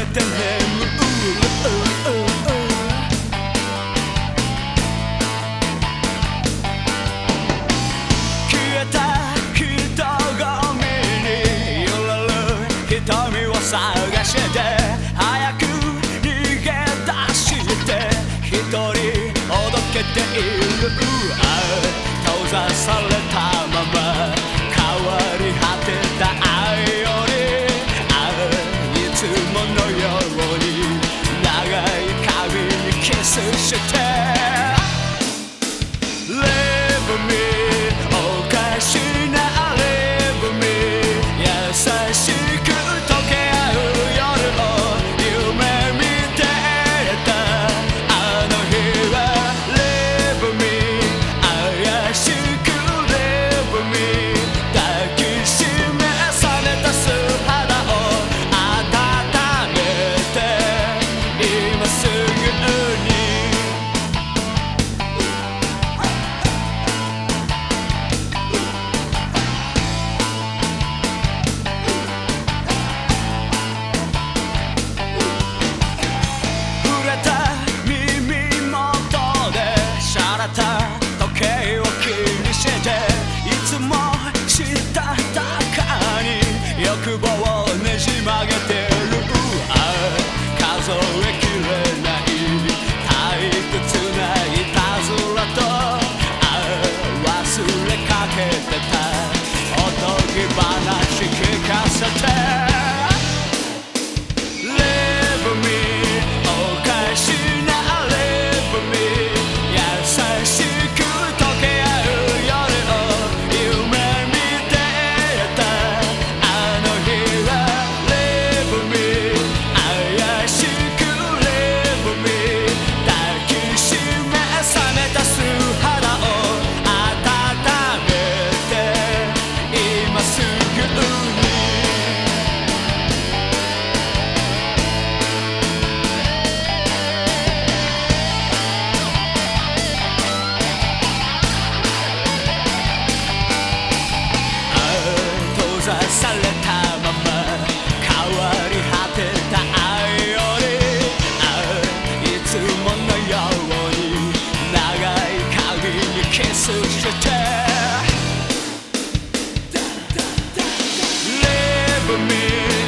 めて眠る消えた人混みに揺らる瞳を探して早く逃げ出して一人おどけている遠ざされたままのように長い髪にキスして。attack. for me.